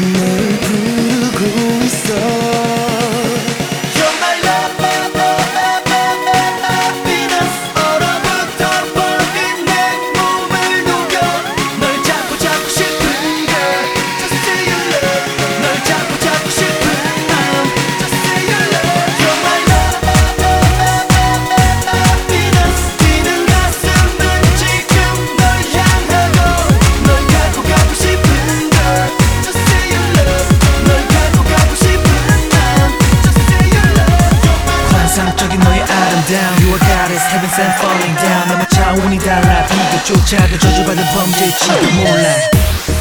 me. down. You are goddess heaven sent falling down. 남의 the 달라 부부조차도 저주받은 more 몰라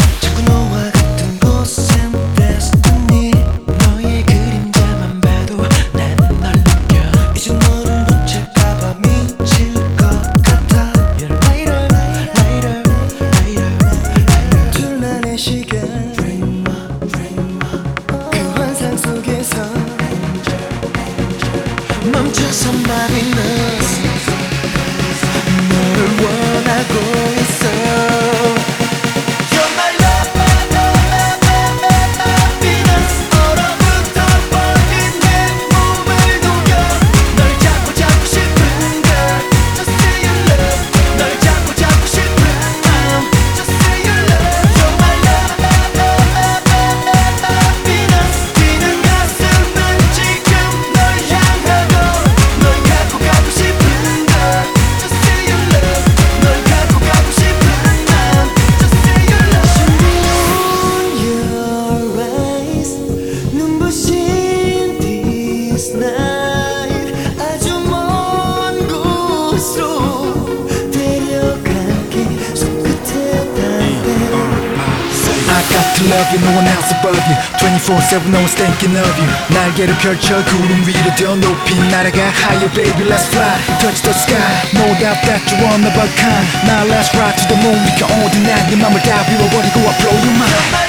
somebody new. love you no one else above you. 24-7 no one's thinking of you. 날개를 펼쳐 구름 위로 더 높이 날아가. Higher baby let's fly. Touch the sky. No doubt that you one of a kind. Now let's ride to the moon. We can own the night 네 맘을 다 비워버리고 I blow your mind